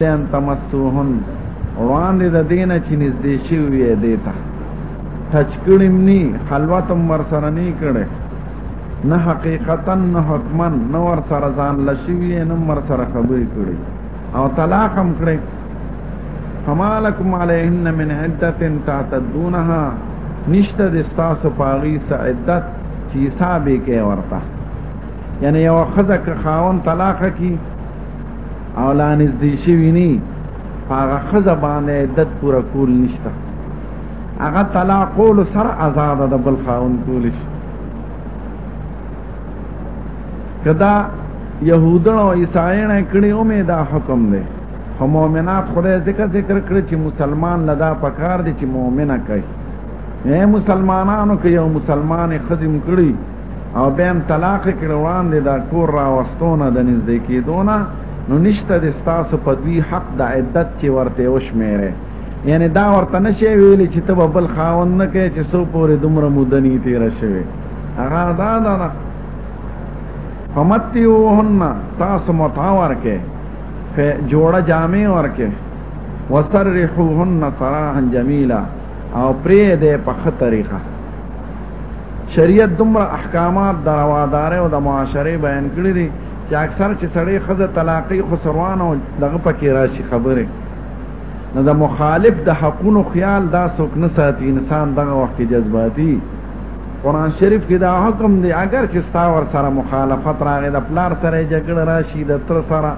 ان تمسوهن وړاندې د دینه چې نږدې شوی وي دیتا ټچ کړم نی خلوت مر سره نه کړي نه حقیقتا نه حتما نه ور سره ځان لشوی نه مر سره خبرې کړي او طلاق هم کړي فمالکم علیهن من عدت تعتدونها نشته د استاسو پاغي سعدت چې حساب یې کوي ورته یعنی یو خزه که خاون طلاق کی او لا نږدې شوی نه هغه خزه باندې عدت پوره کول نشته هغه طلاق کول سره آزاد ده بل خاون کول شي کدا يهودان او عیسایان کړي او مې دا حکم دی خو مؤمنات خدای ذکر ذکر کړ چې مسلمان لدا پکار دي چې مؤمنه کوي اے مسلمانانو کې یو مسلمان خدمت کړی او بهم طلاق کړي وان دي دا کور راوستونه د نږدې کېدونه نو نشته د ستاسو په دوی حق د عدت چې ورته وشمیره یعنی دا ورته نشي ویلي چې ته بل خاوند نه کې چې سو پورې دومره مودنی تیر شوی هغه دا دا, دا فمتی وهن تاسو متع ورکه په جوړه جامې ورکه وسرحوهن سراحا جمیلا او پرې دې په خطرېخه شریعت دومره احکامات د روادارۍ او د معاشرې بیان کړي دي چې اکثر چې سړی خزه طلاقي خسروان او دغه پکې راشي خبره نو د مخالف د حقونو خیال دا څوک نه ساتي انسان دغه وخت کې جذباتي قران شریف کې دا حکم دی اگر چې ستا ور سره مخالفت راغی د پلار سره جګړه راشي د تر سره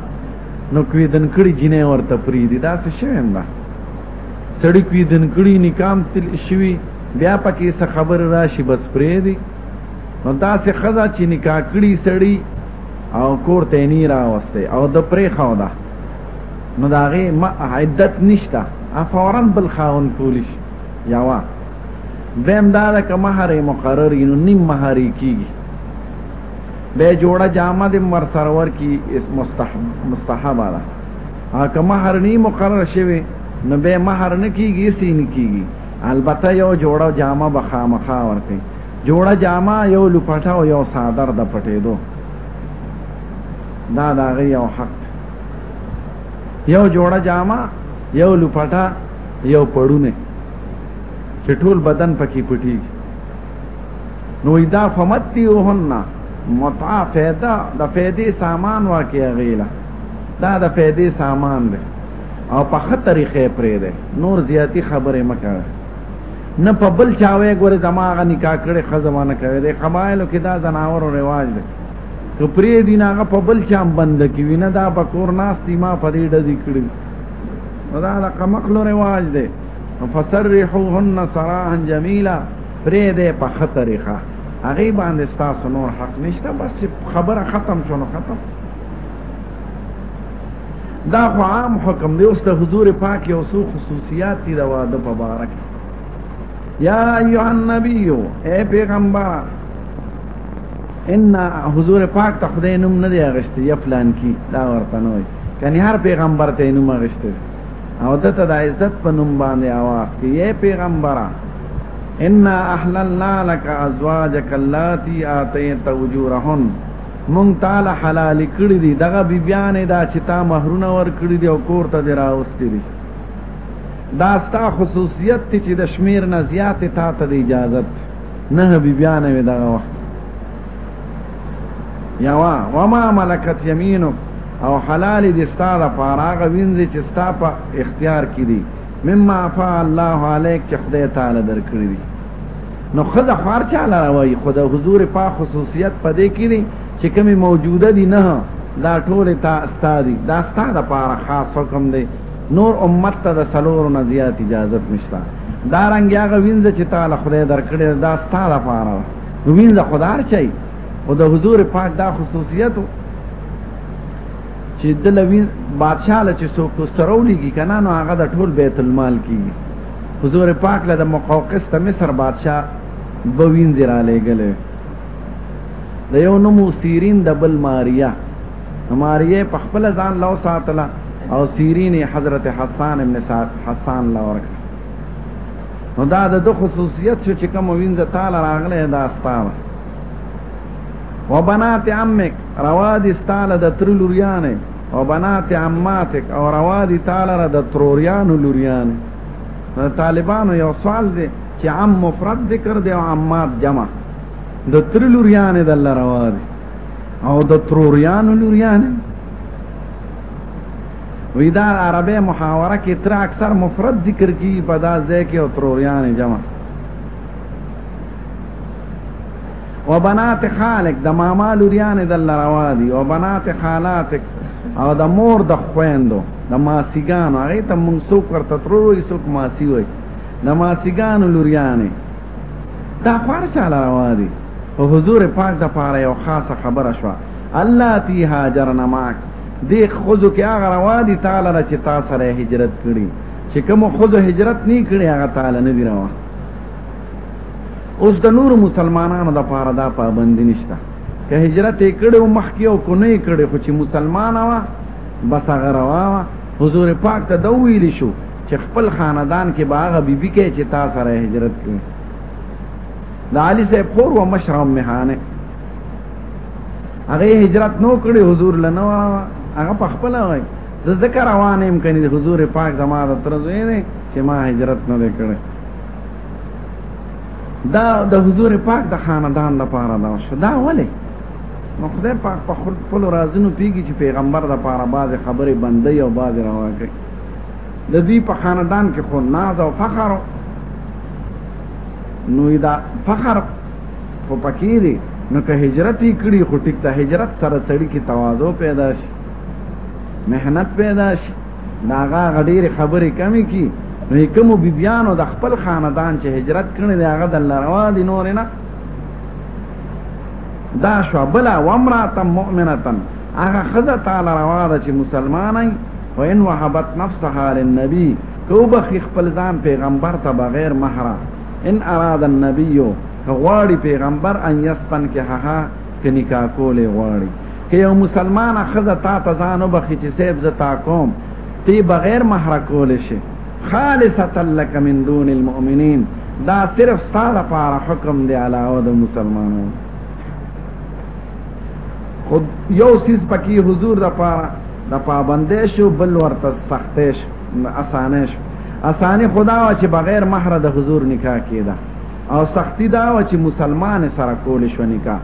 نو کوي دن کړي جنې ورته پری دي دا څه شوی نه سړی کوي دن کړي نکام تل شوی بیا پکې څه خبر راشي بس پرې دی نو داسې خزا چې نکاح کړي سړی او کور ته نه راوسته او د پرې خو ده نو داغه ما عدت نشته فورا بل خاون کولیش یاوا دیم دا ده که مہر مقرر نو نیم مہر کیږي به جوړه جامه د مر سرور کی اس مستحب مستحبه ده هغه مہر نی مقرر شوی نو به مہر نه کیږي سین کیږي البته یو جوړه جامه به خامخا ورکړي جوړه جامه یو لپټه او یو صادر د پټېدو دا دا غي یو حق یو جوړه جامه یو لپټه یو پړونه چې ټول بدن پکې پټي نو دا فمتی وهن متع فیدا د فیدې سامان واقع غیلا دا د فیدې سامان دی او په خه طریقې پرې ده نور زیاتی خبرې مکه نه په بل چاوي ګوره دماغه نکاح کړي خزمانه کوي د قبایلو کې دا زناور رواج ده که پرې دین هغه په بل چا بند کی وینه دا په کور ناس دی ما په دې ډزې کړی دا د قمقلو رواج ده فسرحوهن سراحا جمیلا پرې ده په خطرېخه هغه باندې تاسو نور حق نشته بس خبره ختم شونه ختم دا خو عام حکم دی اوس د حضور پاک یو څو خصوصیات دي د واده په باره کې یا ایها النبی اے پیغمبر ان حضور پاک ته خدای نوم نه دی اغشته یا پلان کی دا ورته نه وي کني هر پیغمبر ته نوم اغشته او دته د عزت په نوم باندې आवाज کې اے پیغمبر ان احللنا لك ازواجك اللاتي اتيت وجورهن مونږ تعالی حلال کړی دي دغه بی بیان دا چې تا مہرونه ور کړی دي او کور ته دراوستي دي دا ستا خصوصیت تی چې د شمیر نه زیات تا ته اجازه نه بی بیان وي دغه وخت یا وا وما ملکت یمینک او حلال دي ستا د پاراغه وینځي چې ستا په اختیار کې دي مما فا الله علیک چې خدای تعالی درکړي دي نو خدای خار چا لاره وایي خدای حضور په خصوصیت پدې کې دي چې کمی موجوده دي نه دا ټول تا استادي دا استاد لپاره خاص حکم دی نور امت ته د سلور نه زیات اجازه نشته دا رنګ هغه وینځ چې تعالی خدای درکړي دا استاد لپاره وینځ خدای چي او د حضور پاک دا خصوصیت چې د لوی بادشاہ له چې څوک سرولې کی کنه نو هغه د ټول بیت المال کی حضور پاک له مقوقس ته مصر بادشاہ بوین زرا لګلې د یو نو سیرین د بل ماریا ماریا په خپل ځان لو ساتله او سیرین حضرت حسان ابن سعد حسان لور نو دا د خصوصیت چې کوم وینځه تعالی راغله دا ستاره و بنات عمک روا دي ستاله د تر لوریانې او بنات عماتک او روا دي تاله د تروریانو لوریانې طالبانو یو سوال دی چې عم مفرد ذکر دی او عمات جمع د تر لوریانې د الله روا دي او د تروریانو لوریانې وی دا عربی محاوره کې تر اکثر مفرد ذکر کی په دا ځای کې او تروریانې جمع وبنات خالق د ماما لوریان د الله روا دي او بنات خالاتک او د مور د خويندو د ماسیګانو هغه ته موږ څوک ورته ترو یې څوک ماسی وای د ماسیګانو لوریانې دا خور سره روا دي او حضور پاک د پاره یو خاصه خبره شو الله تی هاجرنا معک دی خودو کې هغه روا دي تعالی را چې تاسو سره هجرت کړی چې کوم خودو هجرت نه کړی هغه تعالی نه دی روا اوس د نور مسلمانانو د پاره دا پابندی نشته که هجرت کړي او مخکې او کو نه کړي خو چې مسلمان وا بس هغه روا وا حضور پاک ته دا ویل شو چې خپل خاندان کې باغ بیبي کې چې تا سره هجرت کړي د علي صاحب خور و مشرم مهانه هغه هجرت نو کړي حضور لنه وا هغه په خپل وای زه ذکر روانم کني حضور پاک زما د تر زوی چې ما هجرت نه کړي دا د حضور پاک د خاندان د پاره دا شو دا ولی نو خدای پاک په خپل خپل رازونو پیږي چې پیغمبر د پاره باز خبره بندي او باز روا کوي د دې په خاندان کې خو ناز او فخر نو دا فخر خو پکې دی نو که هجرت یې کړي خو ټیک ته هجرت سره سړی کې تواضع پیدا شي مهنت پیدا شي ناغا غډیر خبرې کمی کی نو کوم بیبیانو د خپل خاندان چې هجرت کړي دی هغه د الله روا دي نور نه دا شو بلا وامراه مؤمنه هغه خزه تعالی روا ده چې مسلمانای و ان وهبت نفسها للنبي کوبه خپل ځان پیغمبر ته بغیر مہر ان اراد النبي غواړي پیغمبر ان یستن کې ها کې نکاح کولې غواړي که یو مسلمان خزه تا ته ځانو بخی چې سیب زتا کوم تی بغیر مہر کول شي خالصتا لك من دون المؤمنین دا صرف ستاره لپاره حکم دی علاوه د مسلمانانو خود یو سیس پکې حضور د پاره د پابندې شو بل ورته سختې شو اسانې شو اسانې خدا وا چې بغیر مہر د حضور نکاح کیدا او سختی دا وا چې مسلمان سره کول شو نکاح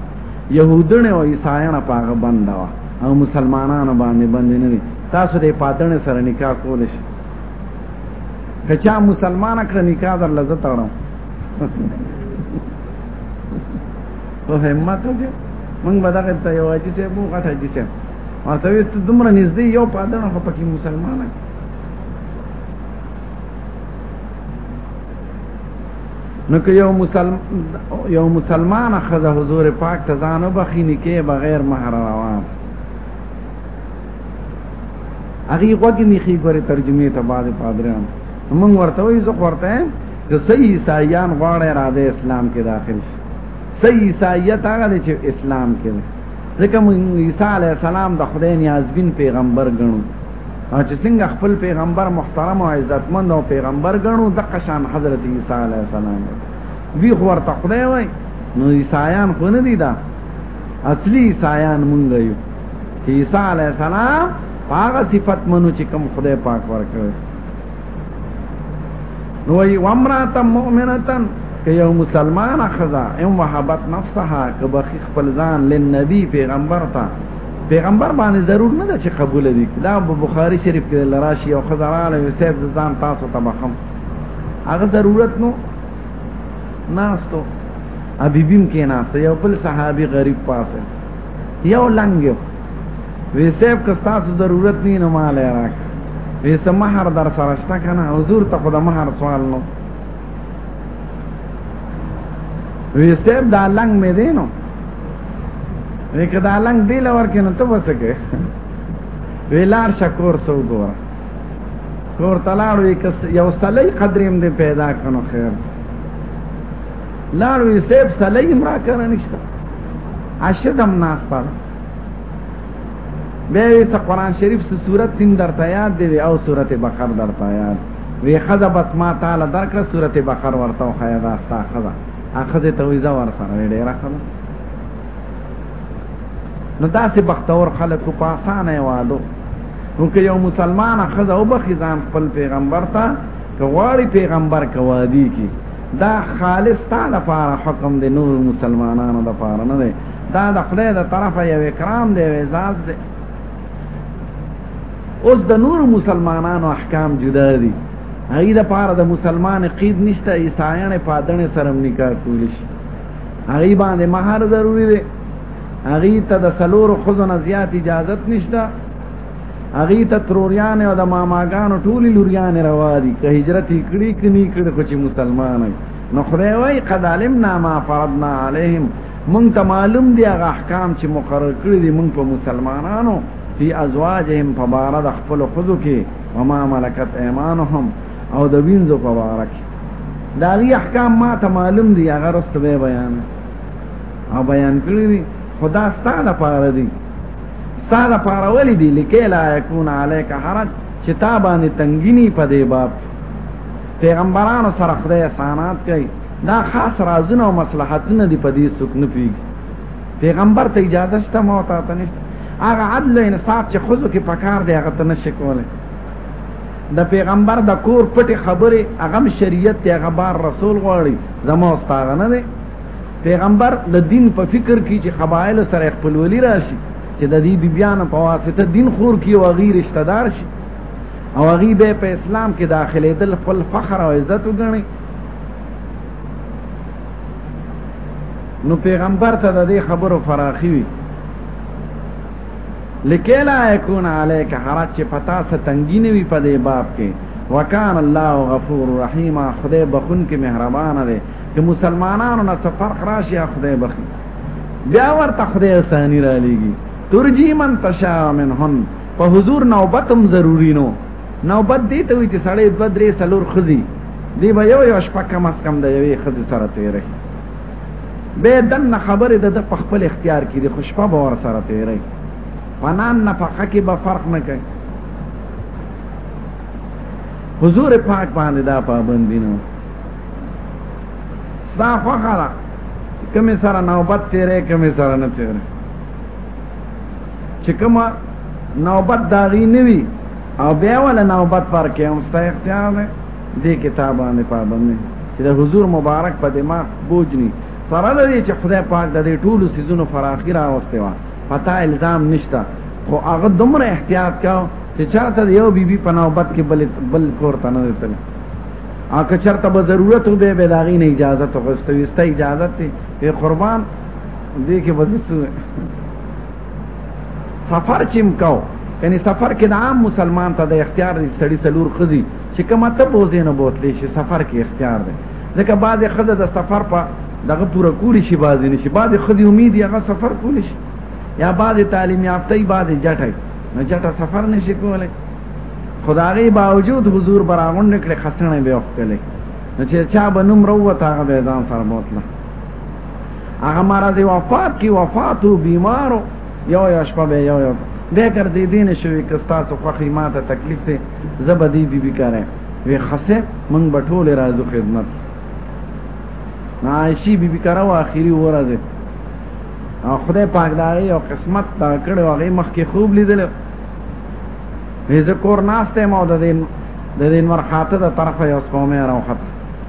يهودنه او عیسایانه پاغه بنده وا او مسلمانانو باندې باندې نه دي تاسو دې پاتنه سره نکاح کول شي کچا مسلمان کړه نکاح در لزه تړم په همت دې مونږ به دغه ته یو اجي سه مو غټه اجي سه ورته ته دومره نږدې یو پاتنه خو پکې مسلمان کړه نو که یو مسلمان یو مسلمان خزه حضور پاک ته ځان وبخینی کې بغیر مہر روان هغه وګ نه خي ګوره ترجمه ته بعد پادریان موږ ورته وایو زه ورته د صحیح عیسایان غواړي را د اسلام کې داخل شي صحیح عیسایت هغه چې اسلام کې ځکه موږ عیسی علی السلام د خدای نیازبین پیغمبر ګڼو او چې څنګه خپل پیغمبر محترم او عزتمند او پیغمبر ګڼو د قشان حضرت عیسی علی السلام وی خو ورته خدای وای نو عیسایان خو نه دي دا اصلي عیسایان مونږ یو چې عیسی علی السلام هغه صفت منو چې کوم خدای پاک ورکړ نو ای وامرات مؤمنتن که یو مسلمان خزا ام وحبت نفسها که بخی خپل ځان لنبی پیغمبر ته پیغمبر باندې ضرور نه ده چې قبول دي دا بخاری شریف کې لراشي او خزرانه یوسف ځان تاسو ته بخم هغه ضرورت نو ناستو حبیبیم کې ناست یو بل صحابي غریب پاسه یو لنګ ویسف که تاسو ضرورت نه نه مال راک ویسه مہر در سره شته کنه حضور ته خدای مہر سوال نو وی سیب دا لنګ مې دی نو وی که دا لنګ دی لور کې نو ته وسکه وی لار شکور سو ګور کور تلاړ وی کس یو سلی قدریم دی پیدا کنو خیر لار وی سیب سلی مرا کنه نشته اشدم ناس پر به وی قرآن شریف سے صورت تین درته یاد دی او صورت بقر درته یاد وی خزه بس ما تعالی درکړه سورته بقر ورته خو یا دا ستا خزه اخزه ته ویزا ور سره ډیره خزه نو داسې بختور خلک په آسانه وادو نو که یو مسلمان خزه او بخی ځان خپل پیغمبر ته که غواړي پیغمبر کوادی کی دا خالص تا لپاره حکم دی نور مسلمانانو لپاره نه دی دا د خدای د طرفه یو اکرام دی اعزاز دی اوس د نور مسلمانانو احکام جدا دي هغه د پاره د مسلمان قید نشته عیسایانه پادنه سره نکاح کول شي هغه باندې مہر ضروری دی هغه ته د سلور خزن زیات اجازت نشته هغه ته تروریان او د ماماګانو ټولي لوریان روا دي که هجرت کړي کني کړي خو چې مسلمان نو خدای وايي قد علمنا ما فرضنا عليهم مونږ ته معلوم دی هغه احکام چې مقرر کړی دي مونږ په مسلمانانو فی ازواجهم په بار د خپل خذو کې وما ملکت ایمانهم او د وینځو په بار کې دا غي احکام ما ته معلوم دي هغه رست به بیان او بیان کړی دي خدا ستاده پاره دي ستاده پاره ولې دي لکه لا یکون علیک حرج چې تا باندې تنګینی په دې باب پیغمبرانو سره خدای احسانات کوي دا خاص رازونه او مصلحتونه دی په دې څوک نه پیږي پیغمبر ته اجازه شته ما او تاسو نشته هغه عدل او انصاف چې خود کې پکار دی هغه ته نشي کولای د پیغمبر د کور پټه خبره هغه شریعت ته هغه بار رسول غواړي زمو استاغه نه دی پیغمبر د دین په فکر کې چې قبایل سره خپل ولی راشي چې د دې بیان په واسطه دین خور کې او غیر رشتہ دار شي او غیبه په اسلام کې داخله دل خپل فخر او عزت وګڼي نو پیغمبر ته د دې خبرو فراخي وي لکیلا یکون علیک حرج چې پتا څه تنګی نه وي په دې باب کې وکان الله غفور رحیم خدای بخون کې مهربان دی چې مسلمانانو نه سفر خراشي خدای بخي بیا ورته خدای اسانی را لېږي ترجی من تشا منهن په حضور نوبتم ضروری نو نوبت دې ته وي چې سړی دوه درې څلور ښځې دی به یو یو شپه کم از کم د یوې ښځې سره تېری بیا دننه خبرې د ده په خپل اختیار کې دي خو شپه به ور سره تېری په نان نفقه کې به فرق نه کوي حضور پاک باندې دا پابندي نه ستا خوښه ده کمی سره نوبت تیرې کمی سره نه تیرې چې کومه نوبت داغي نه وي او بیا ول نوبت پر کې هم ستا اختیار دی دې کتاب باندې پابند نه چې د حضور مبارک په دماغ بوجني سره د دې چې خدای پاک د دې ټولو سيزونو فراخي راوستي و پتا الزام نشته خو هغه دومره احتیاط کاو چې چاته یو بیبي بی په نوبت کې بل بل کور ته نه وتل اګه چرته به ضرورت و به بلاغي نه اجازه ته غوښتوي ستا اجازه ته قربان دې کې وځي سفر چم کو یعنی سفر کې د عام مسلمان ته د اختیار دی سړی سلور خزي چې کما ته بوزې نه بوتلې شي سفر کې اختیار دی ځکه بعض خزه د سفر په دغه پوره کولی شي بعض نه شي بعض خزي امید هغه سفر کولی شي یا بعض تعلیم یافته بعض جټه نه جټه سفر نشي کولای خدای باوجود حضور براغون نکړي خسنه به وکړي نو چې چا بنوم روته هغه به ځان سره بوتله هغه مرض وفات کی وفاتو بیمارو یو یو شپه به یو یو به ګرځې دین شوی که تاسو خوخی ماته تکلیف ته زبدی بی بی کاره وی خسه من بټول راځو خدمت ناشی بی بی کاره واخیری ورځه او خدای پاک دا یو قسمت تا کړو هغه مخ کې خوب لیدل هیڅ کور ناشته مو د دین د دین مرخاته د طرفه یو سپومه راوخته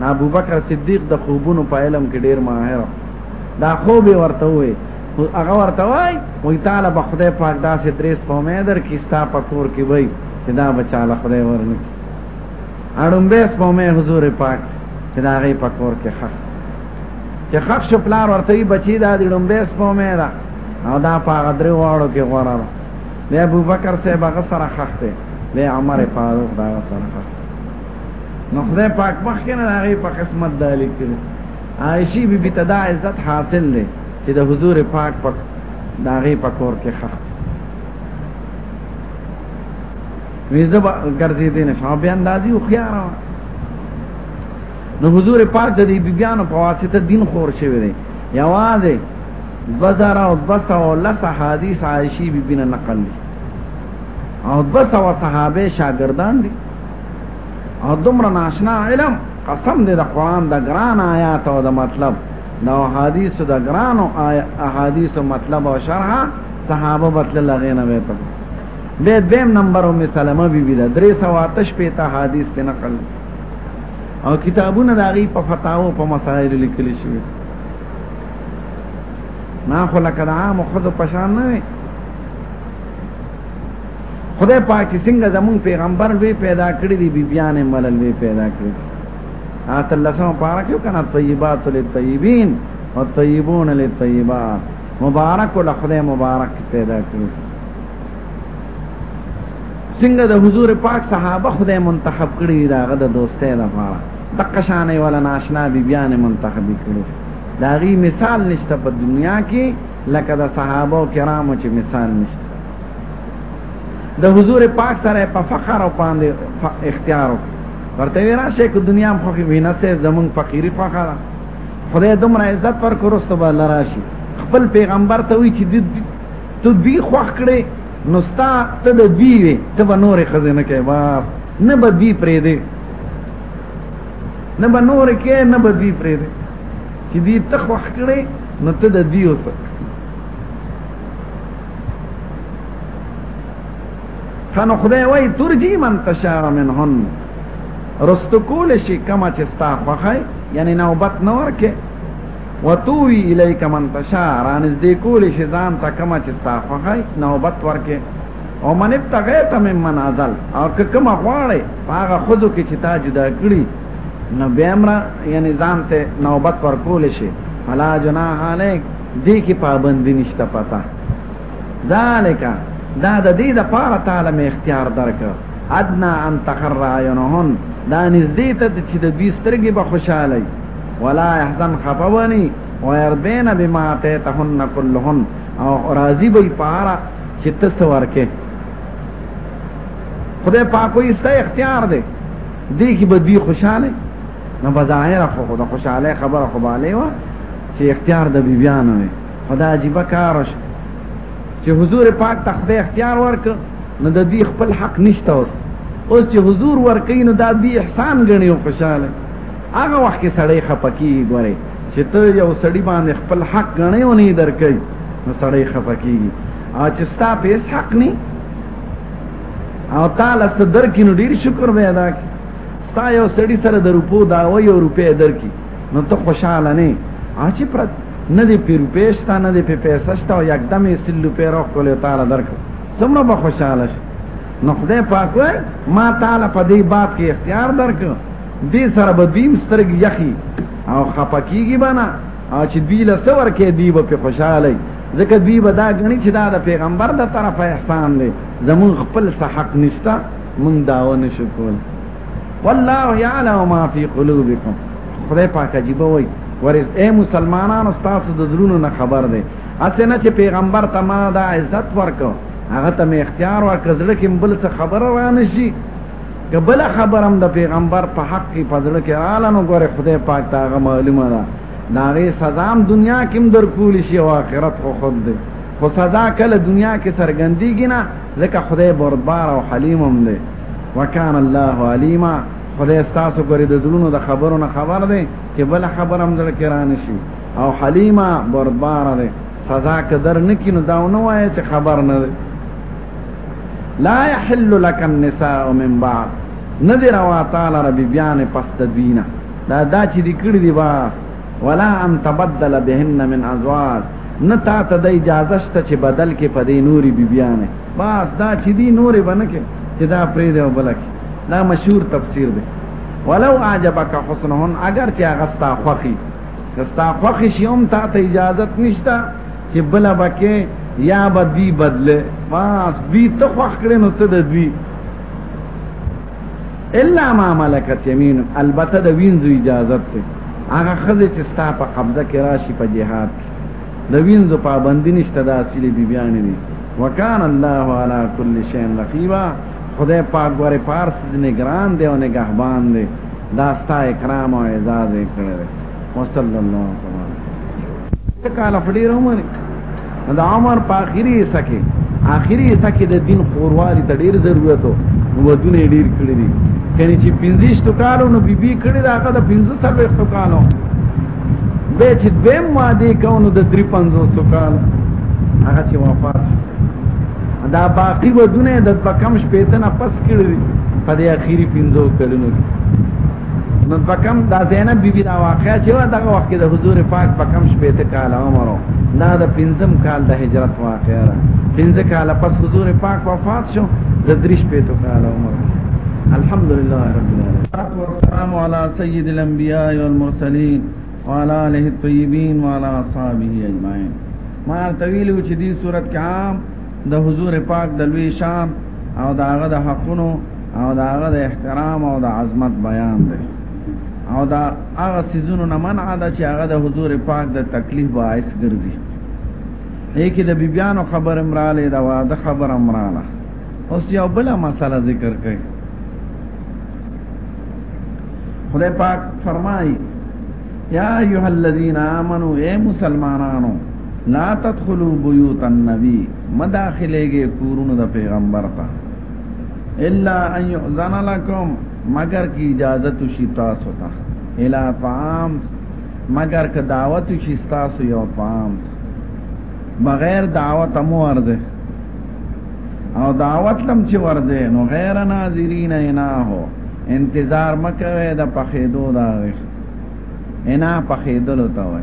نا ابو بکر صدیق د خوبونو په علم کې ډیر ماهر دا خوب ورته وې هغه ورته وای وې تعالی به خدای پاک دا سه درس په مې در کې ستا په کور کې وای چې دا بچاله خدای ورنه اړم به سم مې حضور پاک چې دا غي په کور کې خخ چې خخ شو پلار ورته بچی دا د ډم به سم مې را او دا په غدري واړو کې غوړا بیا ابو بکر صاحب هغه سره خخته بیا عمر فاروق دا سره خخته نو خدای پاک مخکې نه هغه په قسمت دا لیکل عائشی بی بی تدا عزت حاصل لې چې د حضور پاک په داغه په کور کې خخت ویزه ګرځې دې نه شو بیا اندازي خو خيار نو حضور پاک د دې بیانو په واسطه دین خور شوی دی یوازې بزر او بس او لس حدیث عائشی بی بی نه نقل او بس او صحابه شاګردان دي او دومره ناشنا علم قسم دې د قران د ګران آیات او د مطلب د احادیث د ګران او احادیث مطلب او شرح صحابه بتل لغینه وته د دیم نمبر او مسلمه بی بی د 308 په ته حدیث ته نقل او کتابونه د غي په فتاوو په مسائل لیکل شوی ما خلک د عام خود پشان نه خدای پاک چې څنګه زمون پیغمبر وی پیدا کړی دی بیبیان ملل وی پیدا کړی آت الله سم پارا کیو کنه طیبات للطیبین او طیبون للطیبات مبارک ول خدای مبارک پیدا کړی څنګه د حضور پاک صحابه خدای منتخب کړی دا غد دوستۍ لپاره دغه شانې ولا ناشنا بیبیان منتخب کړی دا غي مثال نشته په دنیا کې لکه د صحابه کرامو چې مثال نشته د حضور پاک سره په فخر او باندې اختیار ورته راشه کو دنیا مخ کې وینا سه زمون فقيري فخر خدای دومره عزت پر کورسته به لراشي خپل پیغمبر ته وی چې ته دوی خوخ کړي نو ستا ته د دوی وي ته به نورې خزینه کې واف نه به دوی پرې دی نه به نورې کې نه به دوی پرې دی چې دوی ته خوخ کړي نو ته د دوی اوسه خانو خدای وای ترجی من تشاء منهن رستو کول شي کما چې ستا خوخای یعنی نوبت نه ورکه وتوی الیک من تشاء رانز دی کول شي ځان ته کما چې ستا خوخای نوبت ورکه او من ابتغیت من من ازل او که کما غواړي هغه خودو کې چې تا جدا کړی نو بیامرا یعنی ځان ته نوبت ورکول شي فلا جناح علیک دې کې پابندی نشته پتا ذالک دا د دې د پاره تعالی مې اختیار درک ادنا ان تخر عینهن دا نږدې ته چې د دوی سترګې به خوشاله ولا احزن خفونی ويرضين بما اتيتهن كلهن او راضي به پاره چې تاسو ورکه خدای پاک وي ست اختیار دی دې کې به دوی خوشاله نو بظاهر خو د خوشاله خبره خو باندې و چې اختیار د بیبیانو وي خدا عجیب کار وش چې حضور پاک ته خدای اختیار ورک نو د دې خپل حق نشته اوس اوس چې حضور ورکې نو دا بی احسان غني او خوشاله هغه وخت کې سړی خپکی ګوري چې ته یو سړی باندې خپل حق غني او نه درکې نو سړی خپکی او چې ستا په حق نه او تعالی صدر کې نو ډیر شکر به ادا کړي ستا یو سړی سره د روپو دا و یو روپې درکې نو ته خوشاله نه اچې پرد نه دې په روپې شته نه دې په پیسې شته او یکدم یې سل روپې راکولې تعالی درکو څومره به خوشاله شې نو خدای پاک وای ما تعالی په دې باب کې اختیار درکو دې سره به دیم سترګې یخي او خپکیږي بنا او چې دوی له سور کې دی به خوشاله ځکه دوی به دا غني چې دا د پیغمبر د طرفه احسان دی زمون خپل صحق نشته مونږ داو نشو کول والله يعلم ما في قلوبكم خدای پاک عجیب وای ورز اے مسلمانانو تاسو د زړونو نه خبر دی اسنه چې پیغمبر ته ما دا عزت ورکو هغه ته می اختیار ورکړ زړه کې بل څه خبر را نشي کبل خبرم د پیغمبر په حق کې پزړه کې اعلان وګوره خدای پاک ته معلومه ده ناغي سزام دنیا کې هم درکول شي او آخرت خو خود دی خو سزا کله دنیا کې سرګندېږي نه ځکه خدای بردبار او حلیم هم دی وکان الله علیما خدای ستاسو ګری د زړونو د خبرو نه خبر دی چې بل خبر هم زړه کې رانه شي او حلیما بردبار دی سزا قدر نکینو دا نه وایي چې خبر نه دی لا يحل لك النساء من بعد نذر وتعالى ربي بيان پس تدوینه دا دا چې دې کړی دی باس ولا ان تبدل بهن من ازواج نه تا ته د اجازه شته چې بدل کې په دې نوري بیبيانه باس دا چې دې نوري باندې کې چې دا پرې دی وبلک دا مشهور تفسیر دی ولو عجبک حسنهن اگر چې هغه ستا خوخي ستا خوخي شي هم تا ته اجازه نشته چې بل بکه یا بدی بدله باس بي ته خوخ کړې نو ته د دوی الا ما ملکت یمین البته د وینځو اجازه ته هغه خزه چې ستا په قبضه کې راشي په جهاد د وینځو پابندی نشته د اصلي بیبيان دي وکان الله علی کل شیء رقیبا خدای پاک غره پارس نگران دی او نگهبان دی دا ستا اکرام او اعزاز کړی وصلی الله تعالی تکاله فډیرو مری د عمر په اخیری حصہ کې اخیری حصہ کې د دین قوروالي ته ډیر ضرورت وو ودونه ډیر کړی دي کله چې 15 تو کالو نو بیبي کړی دا هغه د 15 سره تو کالو به چې دیم ماده کونو د 350 تو کالو هغه چې وفات دا باقی ودونه د کم شپې ته نه پس کړی په دې اخیری 15 کلونو کې نو پکم دا زینب بی بی دا واقعا چې وا دغه وخت کې د حضور پاک پکم شپې ته کال عمر دا د پنځم کال د هجرت واقعا ده پنځه کال پس حضور پاک وفات شو د دریش په تو کال عمر الحمدلله رب العالمین والسلام علی سید الانبیاء والمرسلین وعلى اله الطيبين وعلى اصحابه اجمعين ما طويل چې دې صورت کې عام د حضور پاک د لوی شان او د هغه د حقونو او د هغه د احترام او د عظمت بیان دی او دا هغه سيزونو نه منع ده چې هغه د حضور پاک د تکلیف باعث ګرځي یکه د بیبيانو خبر امراله دا واده خبر امراله اوس یو بل مسله ذکر کړي خدای پاک فرمایي یا ایها الذین آمنو اے مسلمانانو لا تدخلوا بيوت النبي مداخلهږي کورونو د پیغمبر ته الا ان يؤذن لكم مگر کی اجازه تو شي تاسو ته الا طعام مگر که دعوت شي تاسو یو طعام بغیر دعوت مو ورده او دعوت لم چې ورده نو غیر ناظرین نه هو انتظار مکوي د پخېدو دا وي انا پخېدلو ته وي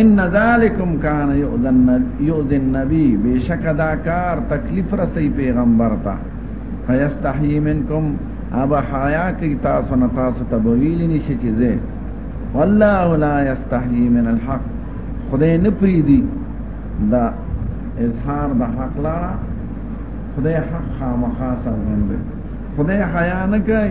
ان ذالکم کان یؤذن یؤذن النبی بشک دا کار تکلیف رسی پیغمبر تا فیستحی منکم ابا حیا کی تاسو نه تاسو ته ویل نشي چې زه والله لا یستحی من الحق خدای نه پریدي دا اظهار د حق لاره خدای حق خامخا سره خدای حیا نه کوي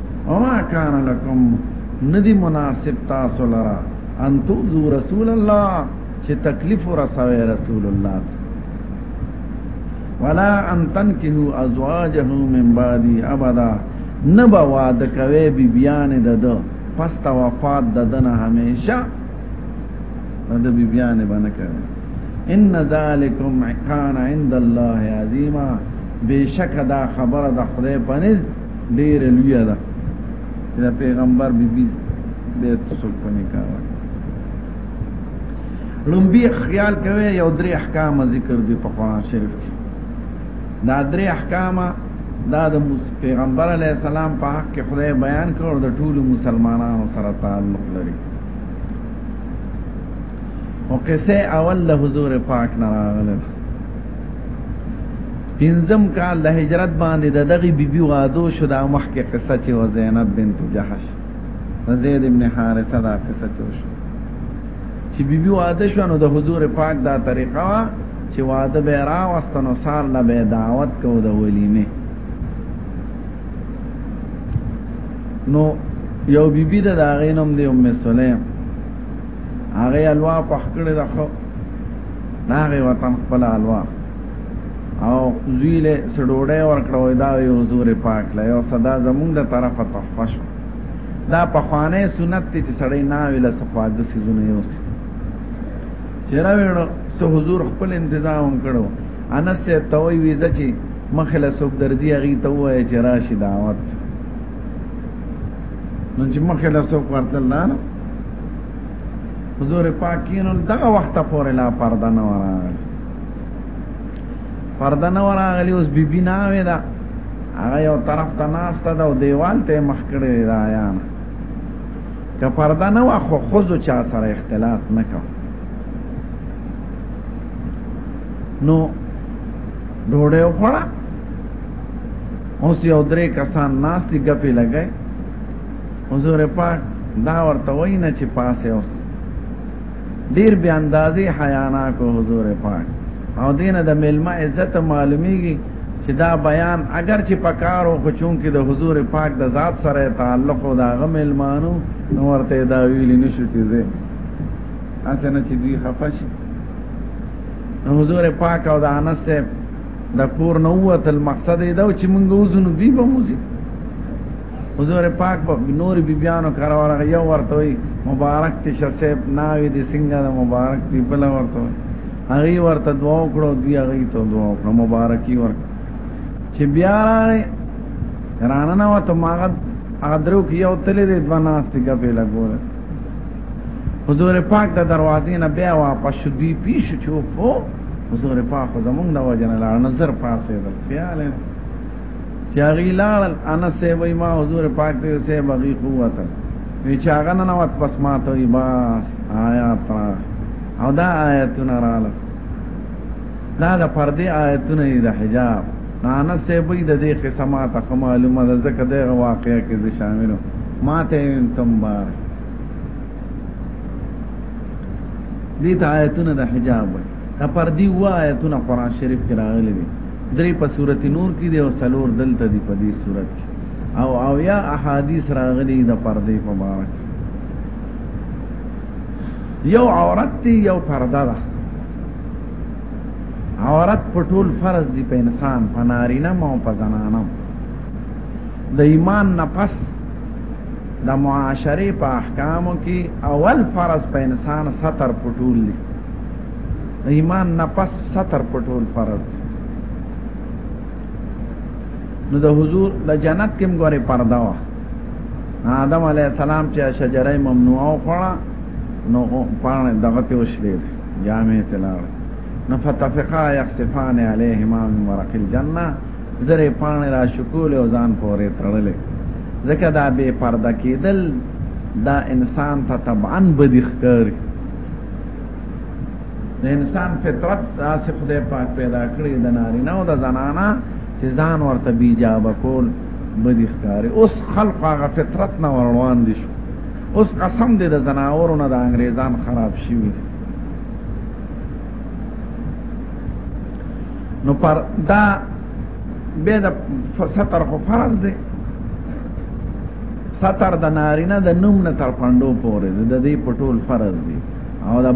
وما كان لكم ندی مناسب تاسو لرا ان تؤذوا رسول الله چې تکلیف ورسوي رسول الله ولا ان تنكحوا ازواجه من بعد ابدا نبا وعده کوي بی بیان د دو پس تا وفات د دنه همیشه د بی بیان باندې کوي ان ذالکم کان عند الله عظیما بشک دا خبره د خدای پنځ ډیر لوی ده چې د پیغمبر بیبي به تاسو په نکاح لومبي خیال کوي یو درې احکام ذکر دي په قران شریف کې دا درې احکام دا د پیغمبر علی السلام په حق کې خدای بیان کړو د ټولو مسلمانانو سره تعلق لري او قصه اول له حضور پاک نه راغله پنځم کال د هجرت باندې د دغه بیبي وادو شو د مخکې قصه چې و زینب بنت جحش زید ابن حارثه دا قصه چې شو چې بیبي واده شو نو د حضور پاک دا طریقه وا چې واده به را واستنو سار لا به دعوت کو د ولیمه نو یو بیبي د داغې نوم دی ام سلیم هغه الوا پخ کړی د خو هغه وطن خپل الوا او زویله سړوړې ورکړو دا یو حضور پاک له یو صدا زمونږ د طرفه تحفه شو دا په خوانه سنت ته چې سړی نه ویل صفات د سيزونه یو سي چیرې ویړو سو حضور خپل تنظیم کړو انس ته توي ویزه چې مخله سوب درځي هغه ته وای چې راشي دعوت نن چې مخله سوب ورته لاله حضور پاکینو دغه وخت پورې لا پرده نه وراغلی پرده نه وراغلی اوس بیبي نه وې دا هغه یو طرف ته ناسته دا او دیوال ته مخ کړی دا یان که پرده نه واخو خوځو چا سره اختلاط نه کو نو ډوډۍ وخوړه اوس یو درې کسان ناس دي ګپې لګای حضور پاک دا ورته وینا چې پاسه اوس ډیر بی اندازې حیانا کو حضور پاک او دینه د ملما عزت معلومیږي چې دا بیان اگر چې پکارو خو چون کې د حضور پاک د ذات سره تعلق او دا غم ملمانو نو ورته دا ویل نشو چې زه اسنه چې دوی خفش حضور پاک او د انس د کور نووت المقصد دا چې مونږ وزنو دی به موزي حضور پاک په نور بیبیانو کارول یو ورته وي مبارک ته شسب ناوي د سنگا د مبارک دی بل ورته وي هغه ورته دعا وکړو دی هغه ته دعا وکړو مبارکي ورک چې بیا راغی رانه نو ته ماغه ادرو کې یو تلې د بناستي کپې لګول حضور پاک د دروازې نه بیا واپس شو دی پیش چوفو حضور پاک زمونږ د وجنه لا نظر پاسې د خیال چې هغه لاړل انس سه وای ما حضور پاک ته سه بغي قوت وی چې هغه نه وات پس ما ته وی باس آیات را او دا آیتونه رااله دا د پردې آیتونه د حجاب نانه سه وای د دې قسمه ته معلومه ده ځکه د واقعې کې ځ شاملو ما ته تم بار دې ته آیتونه د حجاب وای دا پر دی و آیتونه قران شریف کې راغلي دي درې په صورت نور کې دي او سلور دلته دي په دې صورت کې او او یا احادیث راغلي د پردې په اړه یو عورت دی یو پرده ده عورت په ټول فرض دی په انسان په نارینه او په زنانه د ایمان نه پس د معاشره په احکامو کې اول فرض په انسان ستر پټول دی ایمان نه پس ستر پټول فرض دی نو د حضور د جنت کې مګوري پردا وا آدم علی السلام چې شجره ممنوعه وخړه نو پانه دغه ته وشلې جامع تلار نو فتفقا یخصفان علیهما من ورق الجنه زره پانه را شکول او ځان پورې تړلې ځکه دا به پردا کېدل دا انسان ته طبعا بدخ کوي د انسان فطرت داسې خدای پاک پیدا کړی د نارینه او د زنانا چې ځان ورته بیجاب کول بدی ښکاری اوس خلق هغه فطرت نه وروان دي شو اوس قسم دې د زناورو نه د انګریزان خراب شي نو پر دا به د ستر خو فرض دی ستر د نارینه د نوم نه تر پندو پورې د دې پټول فرض دی او د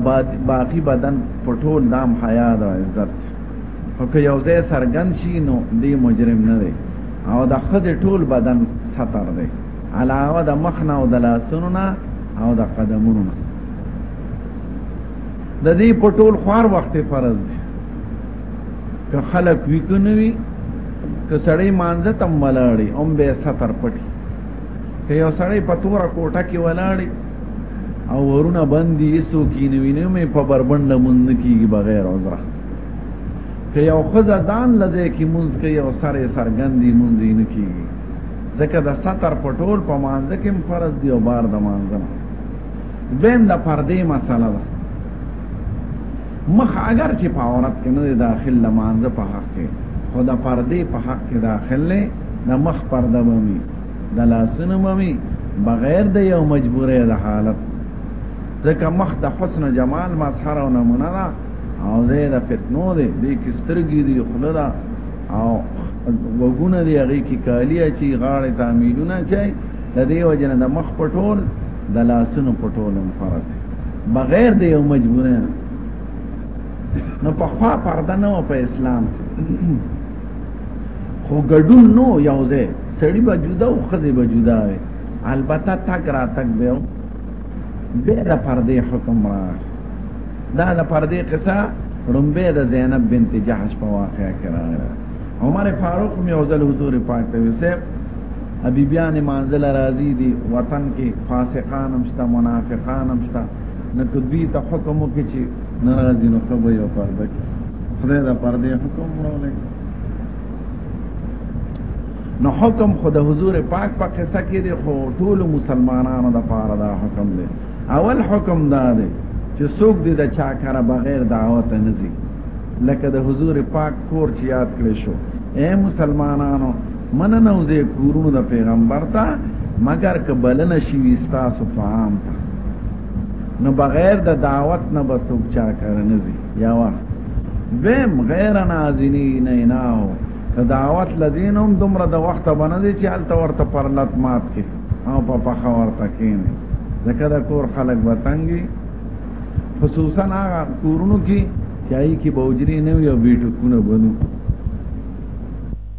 باقی بدن پټول دام حیا د عزت او که یو ځای سرګن شي نو دی مجرم نه دی او د خځې ټول بدن ستر دی علاوه د مخ نه او د لاسونو نه او د قدمونو نه د دې پټول خوار وخت فرض دی که خلک ویکنوي که سړی مانځه تم ولاړی هم به ستر پټي که یو سړی په توره کوټه کې ولاړی او ورونه باندې یسو کې نوینه مې په بربند مونږ کیږي بغیر عذره که یو خزه ځان لځه کې مونږ کې یو سره سرګندې مونږ نه کیږي ځکه د ستر پټول په مانځه کې فرض دی او بار د مانځه وین د پردې مسله ده مخ اگر چې په عورت کې نه داخل لمانځه په حق کې خدا پردې په حق کې داخل نه د مخ پرده ممي د لاسونو ممي بغیر د یو مجبورې د حالت ځکه مخ د حسن جمال مظهر او نمونه ده او زه د فتنو دي د کسترګي دي خلدا او وګونه دي هغه کې کالی اچي غاړه تعمیلونه چي د دې وجنه د مخ پټول د لاسونو پټول فرض بغیر د یو مجبورې نو په خوا پرده نه په اسلام خو ګډون نو یو ځای سړی به جدا او خزه به جدا وي البته تک را تک به به د پردې حکم را دا د پردې قصه رومبه د زینب بنت جحش په واقعه کې راغله عمر فاروق مې اوزل حضور پاک ته وسه حبیبیان منزل راضی دی وطن کې فاسقان هم شته منافقان هم شته نو دوی ته حکم وکړي چې ناراضي نو خبر یو پرده کې خدای دا پرده حکم وروړي نو حکم خود حضور پاک په قصه کې دی خو ټول مسلمانانو د پاره دا حکم دی اول حکم دا دی چې څوک دې د چا کار بغیر دعوت نه ځي لکه د حضور پاک کور چې یاد کړی شو اے مسلمانانو مننه او زه کورونو د پیغمبر ته مگر که بلنه شي وستا سفام ته نو بغیر د دعوت نه بسوک چا کرنزي یا وا بهم غیر نازنی نه ناو که دعوت لدینم دومره د وخت باندې چې حالت ورته پرلط مات کې او په پخا ورته کینې ځکه د کور خلک وتنګي خصوصا هغه کورونو کې چې ای کې بوجري نه وي او بیٹو کونه بنو